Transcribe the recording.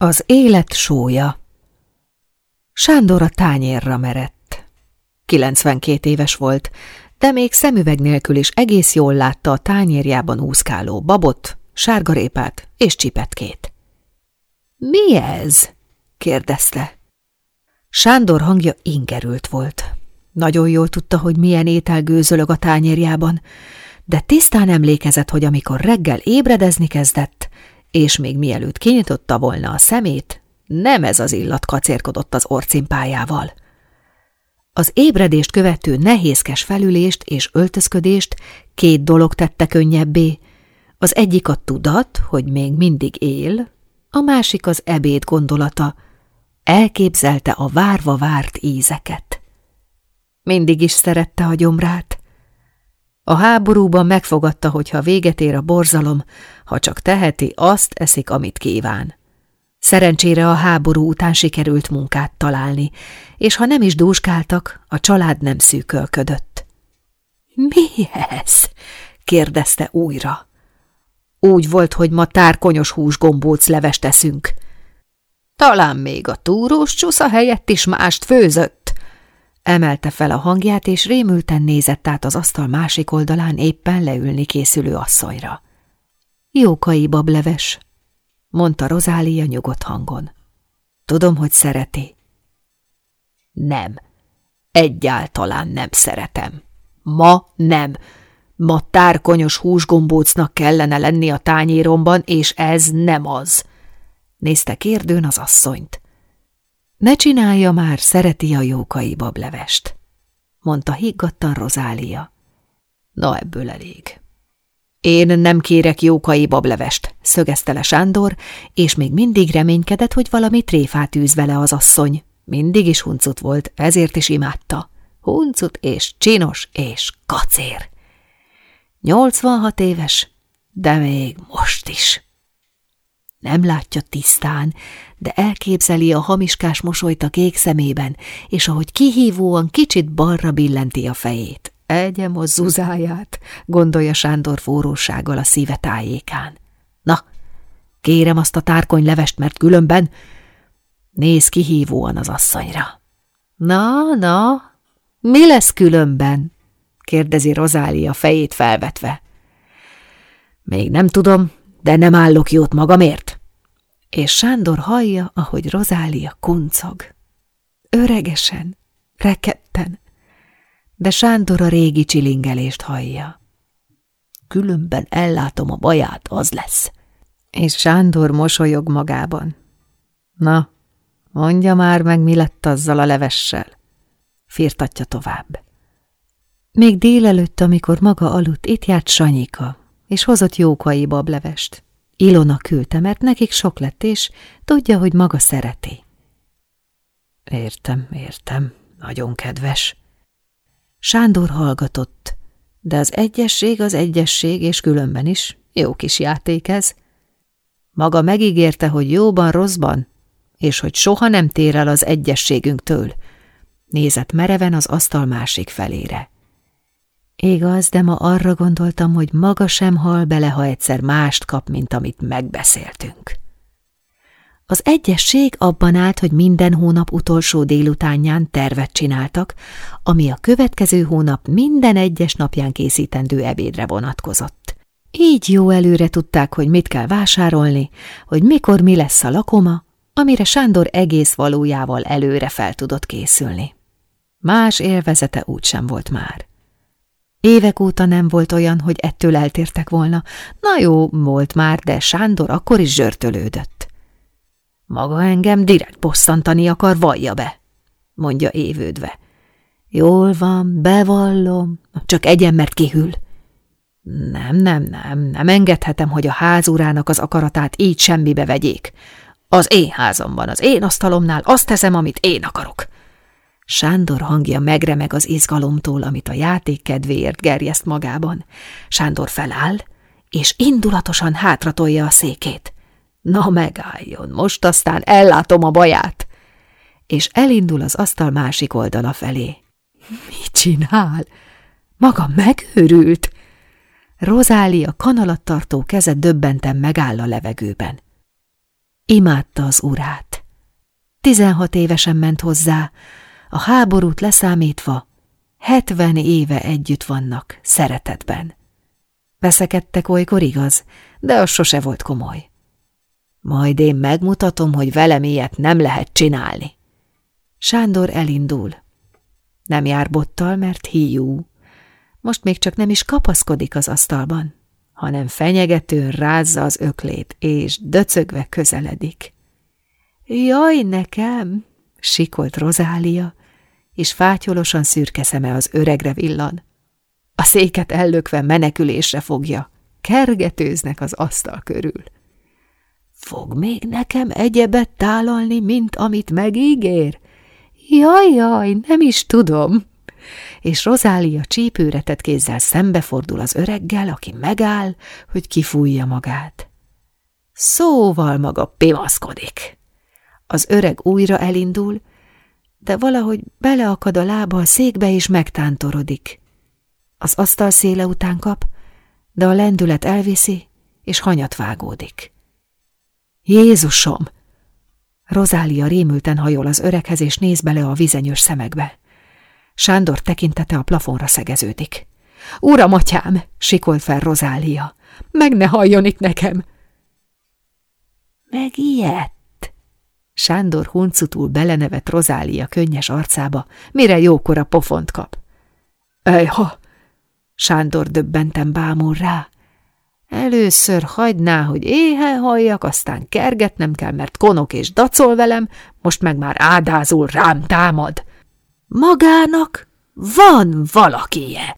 Az élet sója Sándor a tányérra merett. 92 éves volt, de még szemüveg nélkül is egész jól látta a tányérjában úszkáló babot, sárgarépát és csipetkét. – Mi ez? – kérdezte. Sándor hangja ingerült volt. Nagyon jól tudta, hogy milyen étel gőzölög a tányérjában, de tisztán emlékezett, hogy amikor reggel ébredezni kezdett, és még mielőtt kinyitotta volna a szemét, nem ez az illat kacérkodott az orcimpájával. Az ébredést követő nehézkes felülést és öltözködést két dolog tette könnyebbé. Az egyik a tudat, hogy még mindig él, a másik az ebéd gondolata. Elképzelte a várva várt ízeket. Mindig is szerette a gyomrát. A háborúban megfogadta, hogy ha véget ér a borzalom, ha csak teheti, azt eszik, amit kíván. Szerencsére a háború után sikerült munkát találni, és ha nem is dúskáltak, a család nem szűkölködött. – Mi ez? – kérdezte újra. Úgy volt, hogy ma tárkonyos húsgombóc levest eszünk. Talán még a túrós csusza helyett is mást főzött. Emelte fel a hangját, és rémülten nézett át az asztal másik oldalán éppen leülni készülő asszonyra. Jókai bableves, mondta Rozália nyugodt hangon. Tudom, hogy szereti. Nem, egyáltalán nem szeretem. Ma nem. Ma tárkonyos húsgombócnak kellene lenni a tányéromban, és ez nem az. Nézte kérdőn az asszonyt. Ne csinálja már, szereti a jókai bablevest, mondta higgadtan Rozália. Na ebből elég. Én nem kérek jókai bablevest, szögezte le Sándor, és még mindig reménykedett, hogy valami tréfát űz vele az asszony. Mindig is huncut volt, ezért is imádta. Huncut és csinos és kacér. 86 éves, de még most is. Nem látja tisztán, de elképzeli a hamiskás mosolyt a kék szemében, és ahogy kihívóan kicsit balra billenti a fejét. Egyem a zuzáját, gondolja Sándor forrósággal a szíve tájékán. Na, kérem azt a tárkony levest, mert különben... Néz kihívóan az asszonyra. Na, na, mi lesz különben? kérdezi Rozália fejét felvetve. Még nem tudom, de nem állok jót magamért. És Sándor hallja, ahogy Rozália kuncog. Öregesen, reketten, de Sándor a régi csilingelést hallja. Különben ellátom a baját, az lesz. És Sándor mosolyog magában. Na, mondja már meg, mi lett azzal a levessel. Firtatja tovább. Még délelőtt, amikor maga aludt, itt járt Sanyika, és hozott jókai bablevest. Ilona küldte, mert nekik sok lett, és tudja, hogy maga szereti. Értem, értem, nagyon kedves. Sándor hallgatott, de az egyesség az egyesség, és különben is jó kis játék ez. Maga megígérte, hogy jóban, rosszban, és hogy soha nem tér el az egyességünktől. Nézett mereven az asztal másik felére. Igaz, de ma arra gondoltam, hogy maga sem hal bele, ha egyszer mást kap, mint amit megbeszéltünk. Az egyesség abban állt, hogy minden hónap utolsó délutánján tervet csináltak, ami a következő hónap minden egyes napján készítendő ebédre vonatkozott. Így jó előre tudták, hogy mit kell vásárolni, hogy mikor mi lesz a lakoma, amire Sándor egész valójával előre fel tudott készülni. Más élvezete úgysem volt már. Évek óta nem volt olyan, hogy ettől eltértek volna. Na jó, volt már, de Sándor akkor is zsörtölődött. Maga engem direkt bosszantani akar, vallja be, mondja évődve. Jól van, bevallom, csak egyen, mert kihűl. Nem, nem, nem, nem engedhetem, hogy a házúrának az akaratát így semmibe vegyék. Az én házamban, az én asztalomnál azt teszem, amit én akarok. Sándor hangja megremeg az izgalomtól, amit a játék kedvéért gerjeszt magában. Sándor feláll, és indulatosan hátratolja a székét. Na megálljon, most aztán ellátom a baját. És elindul az asztal másik oldala felé. Mit csinál? Maga megőrült? Rozália kanalattartó keze döbbenten megáll a levegőben. Imádta az urát. Tizenhat évesen ment hozzá, a háborút leszámítva, hetven éve együtt vannak, szeretetben. Veszekedtek olykor igaz, de az sose volt komoly. Majd én megmutatom, hogy velem ilyet nem lehet csinálni. Sándor elindul. Nem jár bottal, mert híjú. Most még csak nem is kapaszkodik az asztalban, hanem fenyegetőn rázza az öklét, és döcögve közeledik. Jaj, nekem! sikolt Rozália, és fátyolosan szürke szeme az öregre villan. A széket ellökve menekülésre fogja, kergetőznek az asztal körül. Fog még nekem egyebet tálalni, mint amit megígér? Jaj, jaj, nem is tudom. És Rozália csípőretett kézzel szembefordul az öreggel, aki megáll, hogy kifújja magát. Szóval maga pimaszkodik. Az öreg újra elindul, de valahogy beleakad a lába a székbe és megtántorodik. Az asztal széle után kap, de a lendület elviszi, és hanyat vágódik. Jézusom! Rozália rémülten hajol az öreghez, és néz bele a vizenyős szemekbe. Sándor tekintete a plafonra szegeződik. Uram, atyám! sikolt fel Rozália. Meg ne halljon itt nekem! Meg ilyet? Sándor huncutul belenevet Rozália könnyes arcába, mire jókora pofont kap. Ejha! Sándor döbbenten bámul rá. Először hagyná, hogy éhen halljak, aztán kergetnem kell, mert konok és dacol velem, most meg már ádázul rám támad. Magának van valakije.